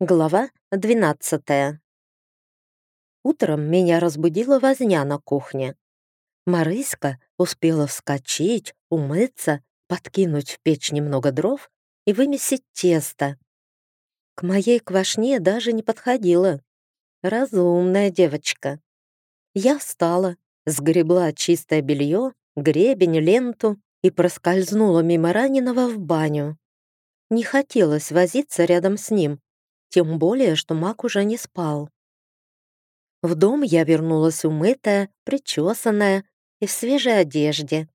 Глава 12 Утром меня разбудила возня на кухне. Марыська успела вскочить, умыться, подкинуть в печь немного дров и вымесить тесто. К моей квашне даже не подходила. Разумная девочка. Я встала, сгребла чистое белье, гребень, ленту и проскользнула мимо раненого в баню. Не хотелось возиться рядом с ним, тем более, что маг уже не спал. В дом я вернулась умытая, причесанная и в свежей одежде.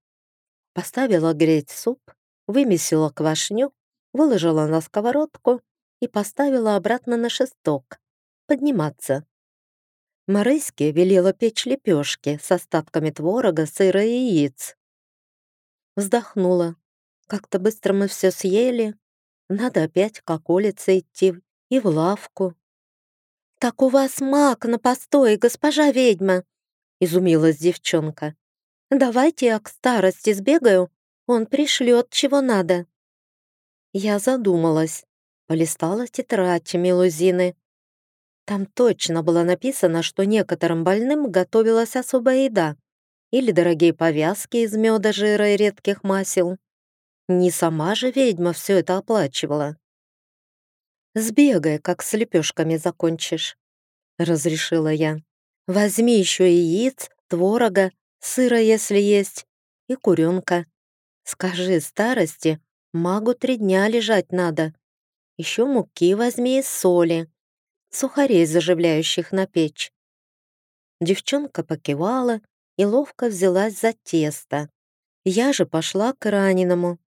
Поставила греть суп, вымесила квашню, выложила на сковородку и поставила обратно на шесток. Подниматься. Марыське велела печь лепешки с остатками творога, сыра и яиц. Вздохнула. Как-то быстро мы все съели. Надо опять к околице идти и в лавку. «Так у вас маг на постой, госпожа ведьма!» — изумилась девчонка. «Давайте я к старости сбегаю, он пришлет, чего надо». Я задумалась, полистала тетрадь Мелузины. Там точно было написано, что некоторым больным готовилась особая еда или дорогие повязки из меда, жира и редких масел. Не сама же ведьма все это оплачивала. «Сбегай, как с лепешками закончишь», — разрешила я. «Возьми еще яиц, творога, сыра, если есть, и куренка. Скажи старости, магу три дня лежать надо. Еще муки возьми и соли, сухарей, заживляющих на печь». Девчонка покивала и ловко взялась за тесто. Я же пошла к раненому.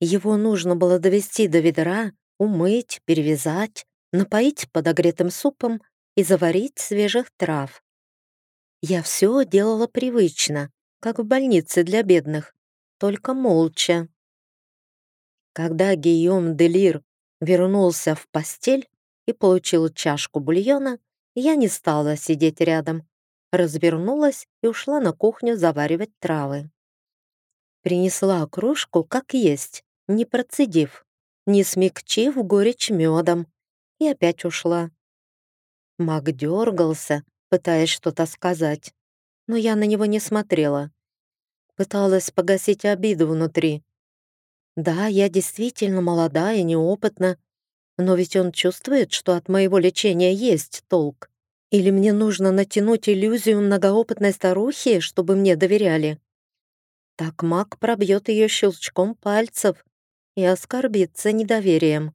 Его нужно было довести до ведра, умыть, перевязать, напоить подогретым супом и заварить свежих трав. Я все делала привычно, как в больнице для бедных, только молча. Когда Гийом Делир вернулся в постель и получил чашку бульона, я не стала сидеть рядом, развернулась и ушла на кухню заваривать травы. Принесла кружку как есть, не процедив не смягчив горечь медом, и опять ушла. Маг дергался, пытаясь что-то сказать, но я на него не смотрела. Пыталась погасить обиду внутри. Да, я действительно молода и неопытна, но ведь он чувствует, что от моего лечения есть толк. Или мне нужно натянуть иллюзию многоопытной старухи, чтобы мне доверяли? Так маг пробьет ее щелчком пальцев, и оскорбиться недоверием.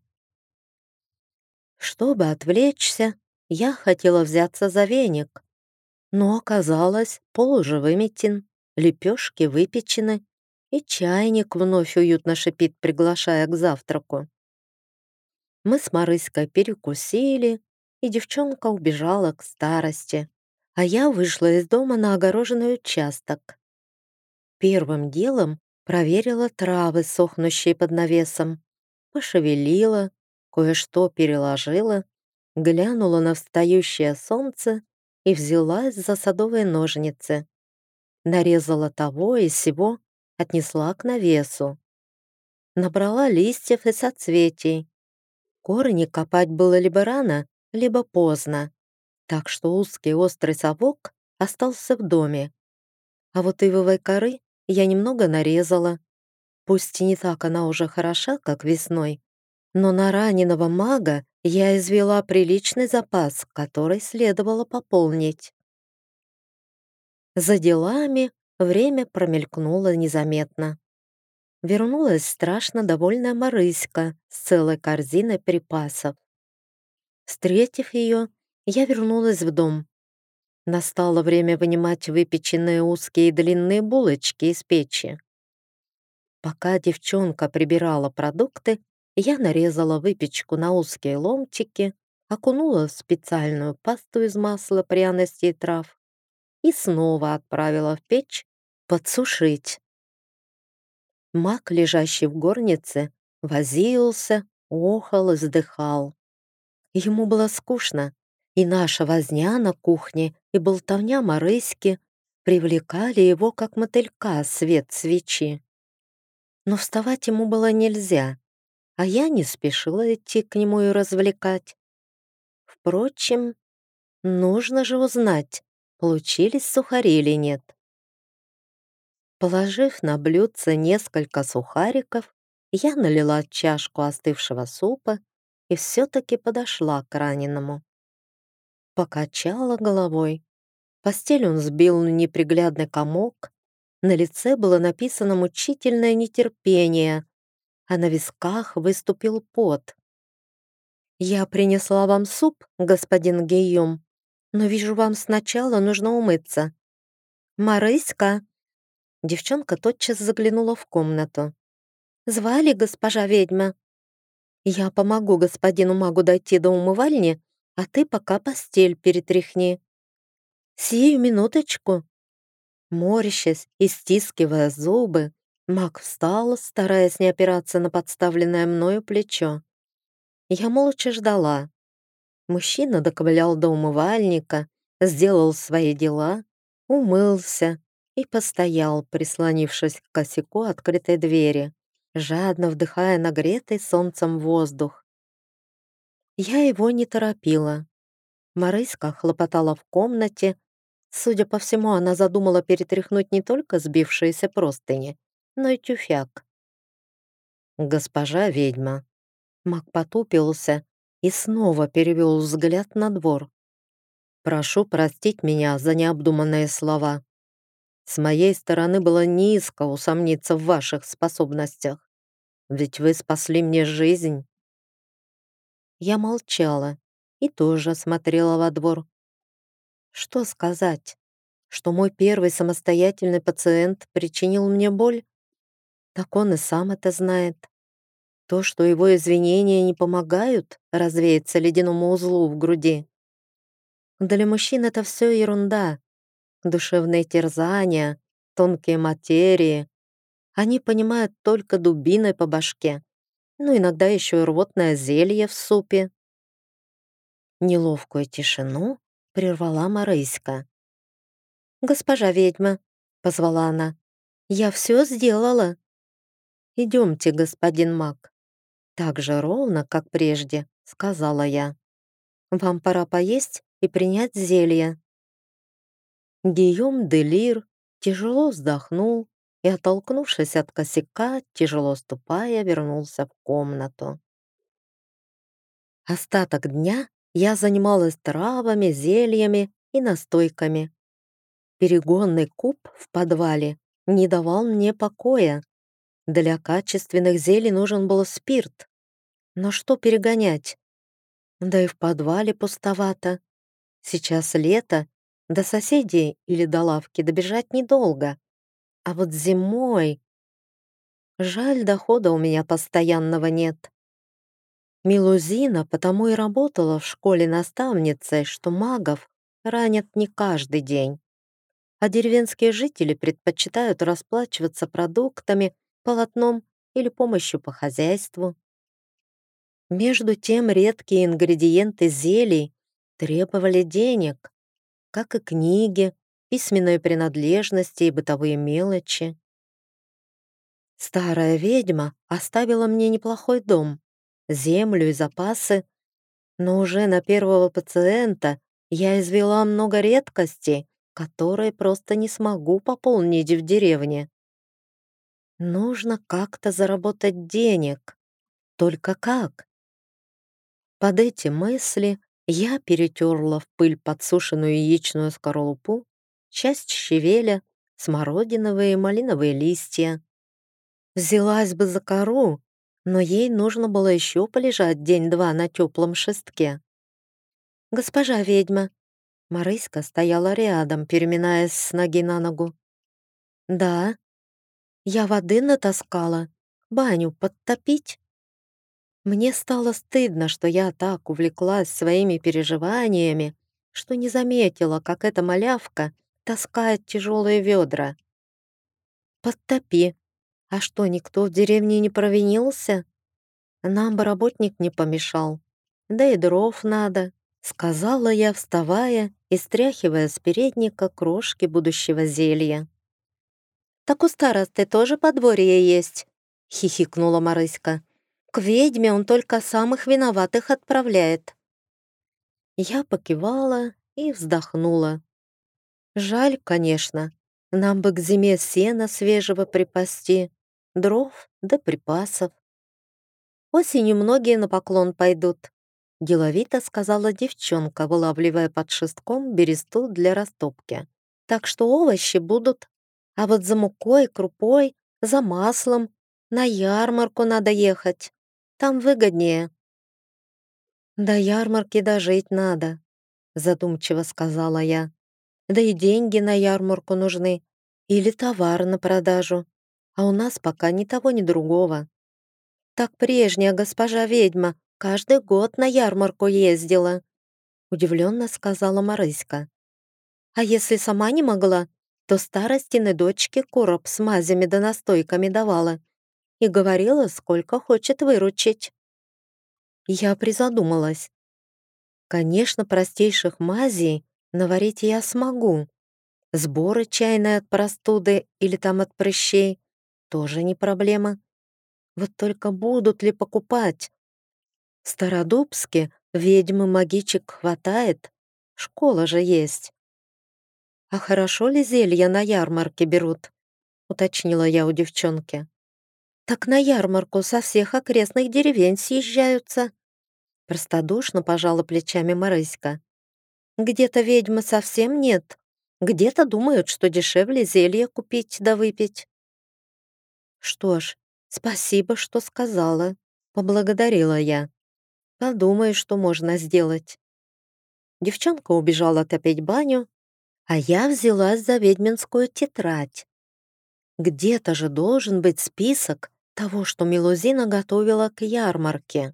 Чтобы отвлечься, я хотела взяться за веник, но оказалось, пол уже выметен, лепешки выпечены, и чайник вновь уютно шипит, приглашая к завтраку. Мы с Марыськой перекусили, и девчонка убежала к старости, а я вышла из дома на огороженный участок. Первым делом проверила травы, сохнущие под навесом, пошевелила, кое-что переложила, глянула на встающее солнце и взялась за садовые ножницы. Нарезала того и сего, отнесла к навесу. Набрала листьев и соцветий. Корни копать было либо рано, либо поздно, так что узкий острый совок остался в доме. А вот ивовой коры я немного нарезала. Пусть не так она уже хороша, как весной, но на раненого мага я извела приличный запас, который следовало пополнить. За делами время промелькнуло незаметно. Вернулась страшно довольная Марыська с целой корзиной припасов. Встретив ее, я вернулась в дом. Настало время вынимать выпеченные узкие и длинные булочки из печи. Пока девчонка прибирала продукты, я нарезала выпечку на узкие ломтики, окунула в специальную пасту из масла, пряностей и трав и снова отправила в печь подсушить. Мак, лежащий в горнице, возился, охал вздыхал. Ему было скучно, и наша возня на кухне, и болтовня Марыськи привлекали его, как мотылька, свет свечи. Но вставать ему было нельзя. а я не спешила идти к нему и развлекать. Впрочем, нужно же узнать, получились сухари или нет. Положив на блюдце несколько сухариков, я налила чашку остывшего супа и все-таки подошла к раненому. Покачала головой. Постель он сбил на неприглядный комок, на лице было написано мучительное нетерпение, а на висках выступил пот. «Я принесла вам суп, господин Гийом, но вижу, вам сначала нужно умыться. Марыська!» Девчонка тотчас заглянула в комнату. «Звали госпожа ведьма?» «Я помогу господину магу дойти до умывальни, а ты пока постель перетряхни». «Сию минуточку». Морщась и стискивая зубы, маг встал, стараясь не опираться на подставленное мною плечо. Я молча ждала. Мужчина доковылял до умывальника, сделал свои дела, умылся, и постоял, прислонившись к косяку открытой двери, жадно вдыхая нагретый солнцем воздух. Я его не торопила. Марыська хлопотала в комнате. Судя по всему, она задумала перетряхнуть не только сбившиеся простыни, но и тюфяк. «Госпожа ведьма». Мак потупился и снова перевел взгляд на двор. «Прошу простить меня за необдуманные слова. С моей стороны было низко усомниться в ваших способностях. Ведь вы спасли мне жизнь. Я молчала и тоже смотрела во двор. Что сказать? Что мой первый самостоятельный пациент причинил мне боль? Так он и сам это знает. То, что его извинения не помогают развеяться ледяному узлу в груди. Для мужчин это все ерунда душевные терзания, тонкие материи. Они понимают только дубиной по башке, ну иногда еще и рвотное зелье в супе. Неловкую тишину прервала Марыська. «Госпожа ведьма», — позвала она, — «я все сделала». «Идемте, господин маг». Так же ровно, как прежде, сказала я. «Вам пора поесть и принять зелье». Гийом де Лир тяжело вздохнул и, оттолкнувшись от косяка, тяжело ступая, вернулся в комнату. Остаток дня я занималась травами, зельями и настойками. Перегонный куб в подвале не давал мне покоя. Для качественных зелий нужен был спирт. Но что перегонять? Да и в подвале пустовато. Сейчас лето, до соседей или до лавки добежать недолго. А вот зимой... Жаль, дохода у меня постоянного нет. Милузина потому и работала в школе наставницей, что магов ранят не каждый день. А деревенские жители предпочитают расплачиваться продуктами, полотном или помощью по хозяйству. Между тем редкие ингредиенты зелий требовали денег, как и книги, письменные принадлежности и бытовые мелочи. Старая ведьма оставила мне неплохой дом, землю и запасы, но уже на первого пациента я извела много редкостей, которые просто не смогу пополнить в деревне. Нужно как-то заработать денег. Только как? Под эти мысли я перетерла в пыль подсушенную яичную скорлупу, часть щавеля, смородиновые и малиновые листья. Взялась бы за кору, но ей нужно было еще полежать день-два на теплом шестке. «Госпожа ведьма!» Марыська стояла рядом, переминаясь с ноги на ногу. «Да, я воды натаскала. Баню подтопить?» Мне стало стыдно, что я так увлеклась своими переживаниями, что не заметила, как эта малявка таскает тяжелые ведра. «Подтопи. А что, никто в деревне не провинился? Нам бы работник не помешал. Да и дров надо», — сказала я, вставая и стряхивая с передника крошки будущего зелья. «Так у старосты тоже подворье есть», — хихикнула Марыська. К ведьме он только самых виноватых отправляет». Я покивала и вздохнула. Жаль, конечно. Нам бы к зиме сена свежего припасти, дров да припасов. Осенью многие на поклон пойдут, деловито сказала девчонка, вылавливая под шестком бересту для растопки. Так что овощи будут, а вот за мукой, крупой, за маслом на ярмарку надо ехать. Там выгоднее. До ярмарки дожить надо, задумчиво сказала я. Да и деньги на ярмарку нужны. Или товар на продажу. А у нас пока ни того, ни другого. Так прежняя госпожа ведьма каждый год на ярмарку ездила. Удивленно сказала Марыська. А если сама не могла, то старостины дочке короб с мазями да настойками давала и говорила, сколько хочет выручить. Я призадумалась. Конечно, простейших мазей наварить я смогу. Сборы чайные от простуды или там от прыщей тоже не проблема. Вот только будут ли покупать? В Стародубске ведьмы магичек хватает, школа же есть. А хорошо ли зелья на ярмарке берут? Уточнила я у девчонки. Так на ярмарку со всех окрестных деревень съезжаются. Простодушно пожала плечами Марыська. Где-то ведьмы совсем нет. Где-то думают, что дешевле зелье купить да выпить. Что ж, спасибо, что сказала. Поблагодарила я. Подумай, что можно сделать. Девчонка убежала топить баню, а я взялась за ведьминскую тетрадь. Где-то же должен быть список того, что Мелузина готовила к ярмарке.